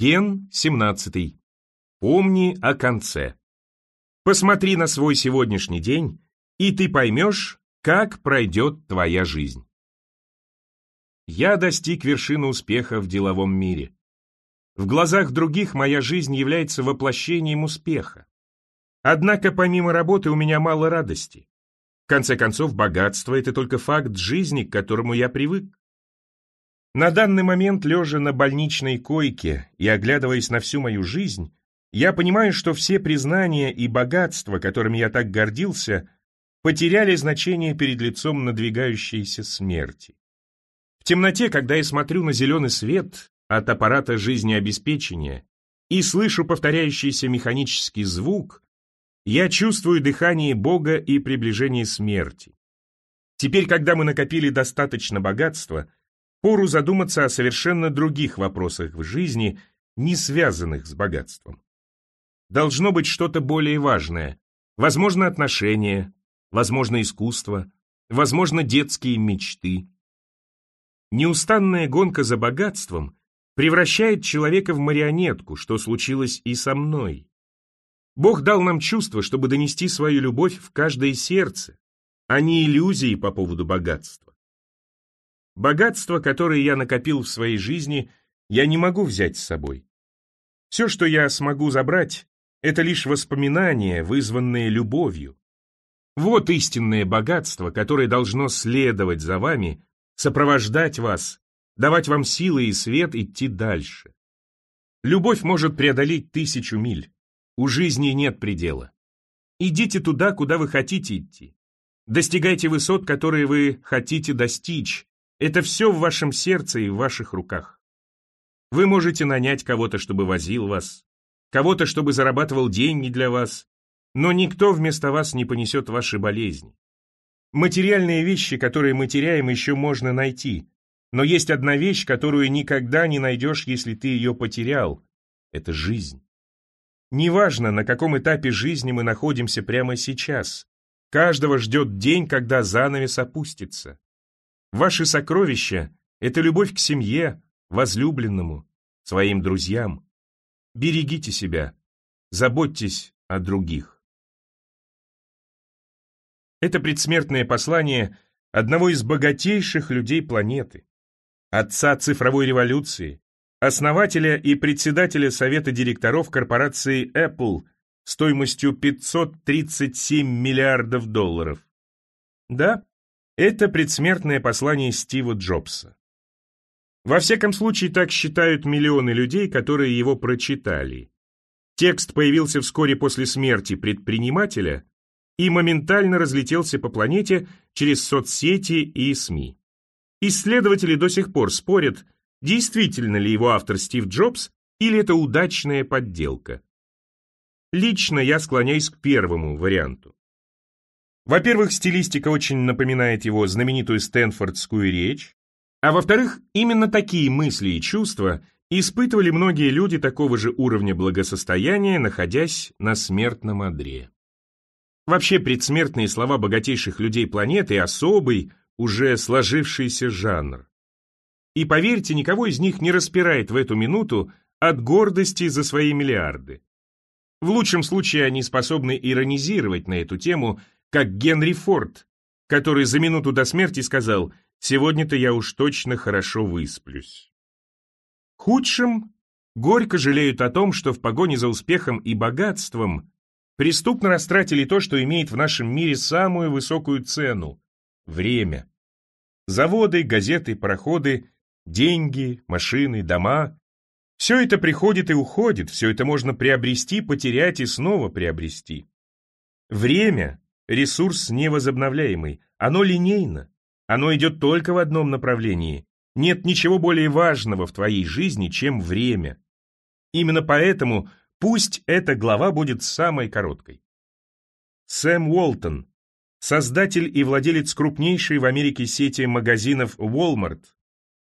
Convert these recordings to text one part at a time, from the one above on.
Ген 17. Помни о конце. Посмотри на свой сегодняшний день, и ты поймешь, как пройдет твоя жизнь. Я достиг вершины успеха в деловом мире. В глазах других моя жизнь является воплощением успеха. Однако помимо работы у меня мало радости. В конце концов, богатство – это только факт жизни, к которому я привык. На данный момент, лежа на больничной койке и оглядываясь на всю мою жизнь, я понимаю, что все признания и богатства, которыми я так гордился, потеряли значение перед лицом надвигающейся смерти. В темноте, когда я смотрю на зеленый свет от аппарата жизнеобеспечения и слышу повторяющийся механический звук, я чувствую дыхание Бога и приближение смерти. Теперь, когда мы накопили достаточно богатства, пору задуматься о совершенно других вопросах в жизни, не связанных с богатством. Должно быть что-то более важное. Возможно, отношения, возможно, искусство, возможно, детские мечты. Неустанная гонка за богатством превращает человека в марионетку, что случилось и со мной. Бог дал нам чувство, чтобы донести свою любовь в каждое сердце, а не иллюзии по поводу богатства. Богатство, которое я накопил в своей жизни, я не могу взять с собой. Все, что я смогу забрать, это лишь воспоминания, вызванные любовью. Вот истинное богатство, которое должно следовать за вами, сопровождать вас, давать вам силы и свет идти дальше. Любовь может преодолеть тысячу миль. У жизни нет предела. Идите туда, куда вы хотите идти. Достигайте высот, которые вы хотите достичь. Это все в вашем сердце и в ваших руках. Вы можете нанять кого-то, чтобы возил вас, кого-то, чтобы зарабатывал деньги для вас, но никто вместо вас не понесет ваши болезни. Материальные вещи, которые мы теряем, еще можно найти, но есть одна вещь, которую никогда не найдешь, если ты ее потерял. Это жизнь. Неважно, на каком этапе жизни мы находимся прямо сейчас. Каждого ждет день, когда занавес опустится. Ваши сокровища — это любовь к семье, возлюбленному, своим друзьям. Берегите себя, заботьтесь о других. Это предсмертное послание одного из богатейших людей планеты, отца цифровой революции, основателя и председателя совета директоров корпорации Apple стоимостью 537 миллиардов долларов. Да, это предсмертное послание Стива Джобса. Во всяком случае, так считают миллионы людей, которые его прочитали. Текст появился вскоре после смерти предпринимателя и моментально разлетелся по планете через соцсети и СМИ. Исследователи до сих пор спорят, действительно ли его автор Стив Джобс или это удачная подделка. Лично я склоняюсь к первому варианту. Во-первых, стилистика очень напоминает его знаменитую Стэнфордскую речь, а во-вторых, именно такие мысли и чувства испытывали многие люди такого же уровня благосостояния, находясь на смертном одре. Вообще, предсмертные слова богатейших людей планеты – особый, уже сложившийся жанр. И поверьте, никого из них не распирает в эту минуту от гордости за свои миллиарды. В лучшем случае они способны иронизировать на эту тему, как Генри Форд, который за минуту до смерти сказал – Сегодня-то я уж точно хорошо высплюсь. Худшим горько жалеют о том, что в погоне за успехом и богатством преступно растратили то, что имеет в нашем мире самую высокую цену – время. Заводы, газеты, пароходы, деньги, машины, дома – все это приходит и уходит, все это можно приобрести, потерять и снова приобрести. Время – ресурс невозобновляемый, оно линейно. Оно идет только в одном направлении. Нет ничего более важного в твоей жизни, чем время. Именно поэтому пусть эта глава будет самой короткой. Сэм Уолтон, создатель и владелец крупнейшей в Америке сети магазинов Walmart,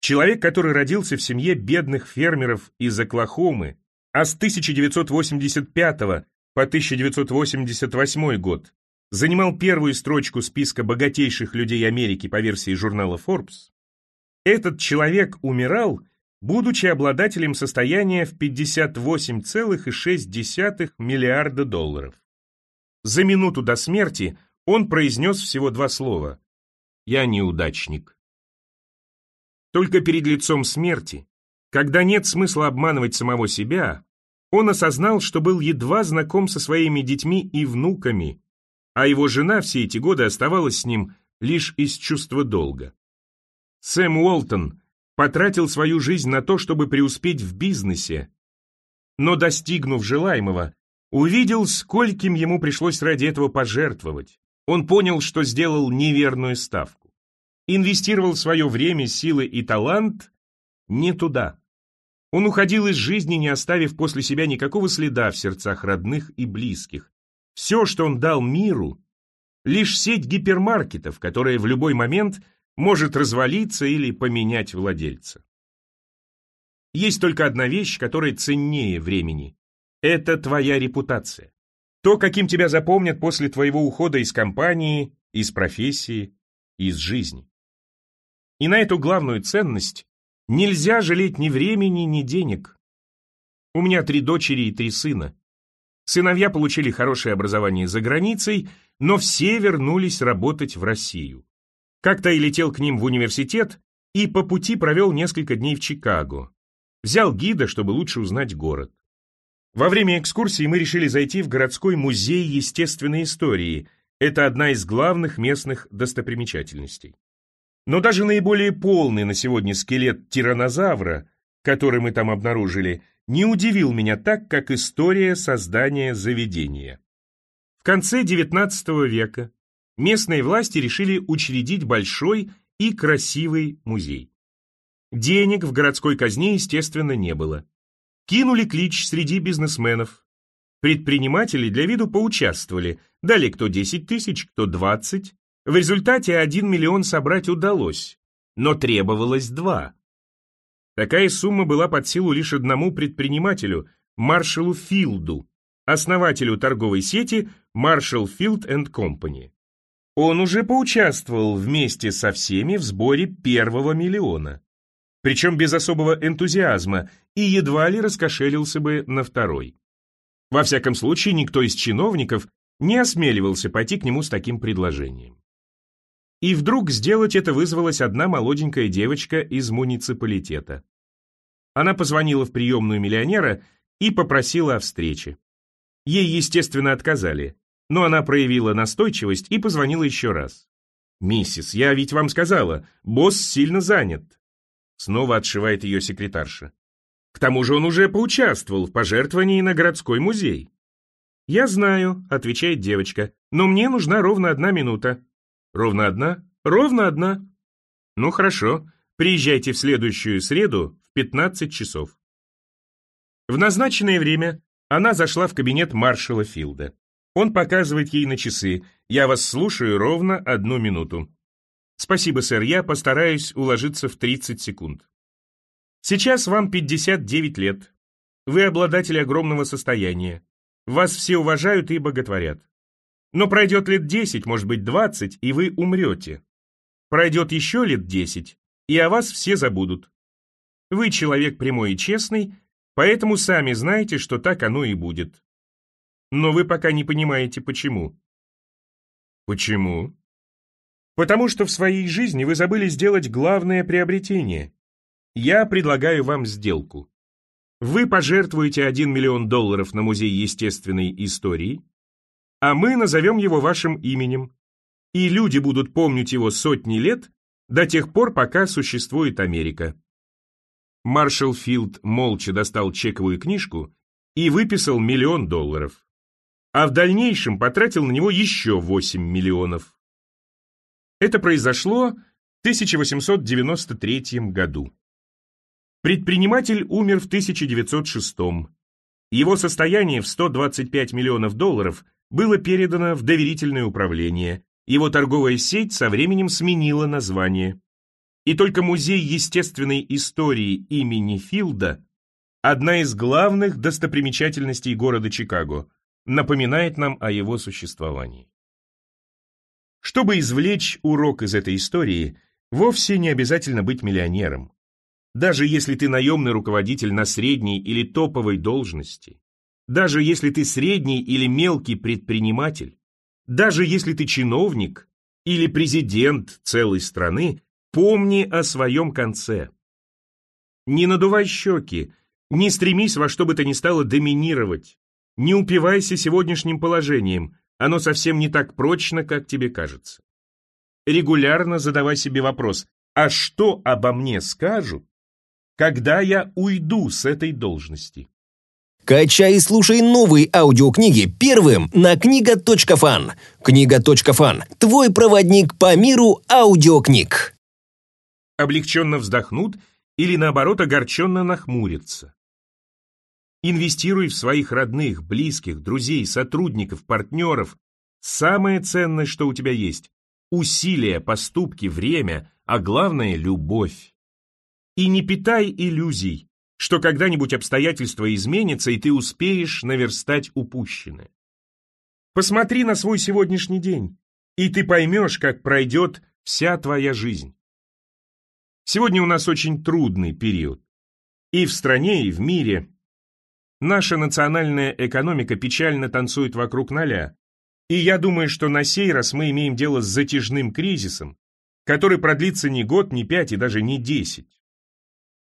человек, который родился в семье бедных фермеров из Оклахомы, а с 1985 по 1988 год занимал первую строчку списка богатейших людей Америки по версии журнала Forbes, этот человек умирал, будучи обладателем состояния в 58,6 миллиарда долларов. За минуту до смерти он произнес всего два слова «Я неудачник». Только перед лицом смерти, когда нет смысла обманывать самого себя, он осознал, что был едва знаком со своими детьми и внуками, а его жена все эти годы оставалась с ним лишь из чувства долга. Сэм Уолтон потратил свою жизнь на то, чтобы преуспеть в бизнесе, но, достигнув желаемого, увидел, скольким ему пришлось ради этого пожертвовать. Он понял, что сделал неверную ставку. Инвестировал свое время, силы и талант не туда. Он уходил из жизни, не оставив после себя никакого следа в сердцах родных и близких. Все, что он дал миру, лишь сеть гипермаркетов, которая в любой момент может развалиться или поменять владельца. Есть только одна вещь, которая ценнее времени. Это твоя репутация. То, каким тебя запомнят после твоего ухода из компании, из профессии, из жизни. И на эту главную ценность нельзя жалеть ни времени, ни денег. У меня три дочери и три сына. Сыновья получили хорошее образование за границей, но все вернулись работать в Россию. Как-то и летел к ним в университет и по пути провел несколько дней в Чикаго. Взял гида, чтобы лучше узнать город. Во время экскурсии мы решили зайти в городской музей естественной истории. Это одна из главных местных достопримечательностей. Но даже наиболее полный на сегодня скелет тиранозавра, который мы там обнаружили, не удивил меня так, как история создания заведения. В конце XIX века местные власти решили учредить большой и красивый музей. Денег в городской казне, естественно, не было. Кинули клич среди бизнесменов. Предприниматели для виду поучаствовали, дали кто 10 тысяч, кто 20. В результате 1 миллион собрать удалось, но требовалось 2. Такая сумма была под силу лишь одному предпринимателю, Маршалу Филду, основателю торговой сети Marshall Field Company. Он уже поучаствовал вместе со всеми в сборе первого миллиона, причем без особого энтузиазма, и едва ли раскошелился бы на второй. Во всяком случае, никто из чиновников не осмеливался пойти к нему с таким предложением. И вдруг сделать это вызвалась одна молоденькая девочка из муниципалитета. Она позвонила в приемную миллионера и попросила о встрече. Ей, естественно, отказали но она проявила настойчивость и позвонила еще раз. «Миссис, я ведь вам сказала, босс сильно занят». Снова отшивает ее секретарша. К тому же он уже поучаствовал в пожертвовании на городской музей. «Я знаю», — отвечает девочка, «но мне нужна ровно одна минута». «Ровно одна? Ровно одна». «Ну хорошо, приезжайте в следующую среду в 15 часов». В назначенное время она зашла в кабинет маршала Филда. Он показывает ей на часы. «Я вас слушаю ровно одну минуту». «Спасибо, сэр, я постараюсь уложиться в 30 секунд». «Сейчас вам 59 лет. Вы обладатель огромного состояния. Вас все уважают и боготворят. Но пройдет лет 10, может быть 20, и вы умрете. Пройдет еще лет 10, и о вас все забудут. Вы человек прямой и честный, поэтому сами знаете, что так оно и будет. Но вы пока не понимаете, почему. Почему? Потому что в своей жизни вы забыли сделать главное приобретение. Я предлагаю вам сделку. Вы пожертвуете 1 миллион долларов на Музей естественной истории, а мы назовем его вашим именем, и люди будут помнить его сотни лет до тех пор, пока существует Америка. Маршал Филд молча достал чековую книжку и выписал миллион долларов а в дальнейшем потратил на него еще 8 миллионов. Это произошло в 1893 году. Предприниматель умер в 1906 Его состояние в 125 миллионов долларов было передано в доверительное управление. Его торговая сеть со временем сменила название. И только Музей естественной истории имени Филда – одна из главных достопримечательностей города Чикаго – напоминает нам о его существовании. Чтобы извлечь урок из этой истории, вовсе не обязательно быть миллионером. даже если ты наемный руководитель на средней или топовой должности, даже если ты средний или мелкий предприниматель, даже если ты чиновник или президент целой страны, помни о своем конце. Не надувай щеки, не стремись во что бы то ни стало доминировать, не упивайся сегодняшним положением, оно совсем не так прочно, как тебе кажется. Регулярно задавай себе вопрос, а что обо мне скажут, когда я уйду с этой должности? Качай и слушай новые аудиокниги первым на книга.фан. Книга.фан – твой проводник по миру аудиокниг. Облегченно вздохнут или, наоборот, огорченно нахмурятся. Инвестируй в своих родных, близких, друзей, сотрудников, партнеров. Самое ценное, что у тебя есть – усилия, поступки, время, а главное – любовь. И не питай иллюзий, что когда-нибудь обстоятельства изменятся, и ты успеешь наверстать упущенное. Посмотри на свой сегодняшний день, и ты поймешь, как пройдет вся твоя жизнь. Сегодня у нас очень трудный период. И в стране, и в мире. Наша национальная экономика печально танцует вокруг ноля. И я думаю, что на сей раз мы имеем дело с затяжным кризисом, который продлится не год, не пять и даже не десять.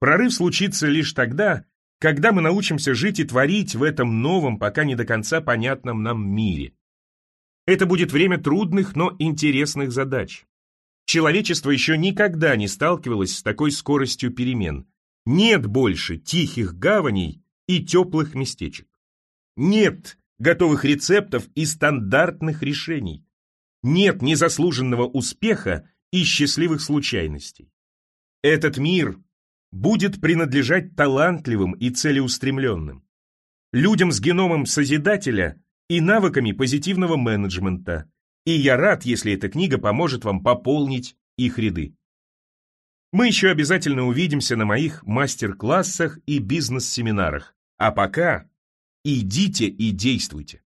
Прорыв случится лишь тогда, когда мы научимся жить и творить в этом новом, пока не до конца понятном нам мире. Это будет время трудных, но интересных задач. Человечество еще никогда не сталкивалось с такой скоростью перемен. Нет больше тихих гаваней и теплых местечек. Нет готовых рецептов и стандартных решений. Нет незаслуженного успеха и счастливых случайностей. Этот мир будет принадлежать талантливым и целеустремленным, людям с геномом Созидателя и навыками позитивного менеджмента, и я рад, если эта книга поможет вам пополнить их ряды. Мы еще обязательно увидимся на моих мастер-классах и бизнес-семинарах, а пока идите и действуйте.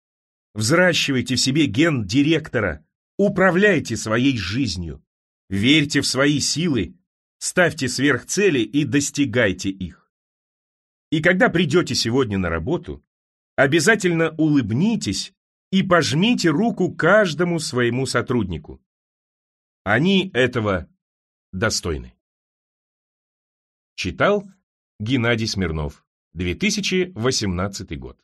Взращивайте в себе ген директора, управляйте своей жизнью, верьте в свои силы Ставьте сверхцели и достигайте их. И когда придете сегодня на работу, обязательно улыбнитесь и пожмите руку каждому своему сотруднику. Они этого достойны. Читал Геннадий Смирнов, 2018 год.